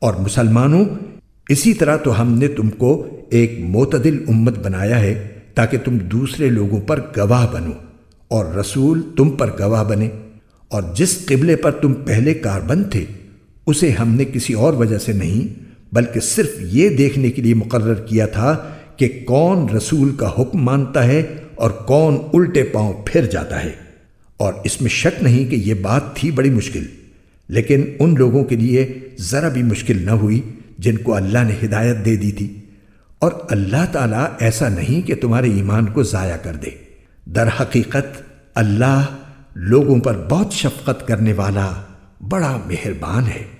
اور مسلمانوں، اسی طرح تو ہم نے تم کو ایک معتدل امت بنایا ہے تاکہ تم دوسرے لوگوں پر گواہ بنو اور رسول تم پر گواہ بنے اور جس قبلے پر تم پہلے کاربند تھے، اسے ہم نے کسی اور وجہ سے نہیں، بلکہ صرف یہ دیکھنے کے لیے مقرر کیا تھا کہ کون رسول کا حکم مانتا ہے اور کون الٹے پاؤں پھر جاتا ہے۔ اور اس میں شک نہیں کہ یہ بات تھی بڑی مشکل۔ لیکن ان لوگوں کے لیے ذرا بھی مشکل نہ ہوئی جن کو اللہ نے ہدایت دے دی تھی۔ اور اللہ تعالیٰ ایسا نہیں کہ تمہارے ایمان کو ضائع کر دے۔ در حقیقت اللہ لوگوں پر بہت شفقت کرنے والا بڑا مہربان ہے۔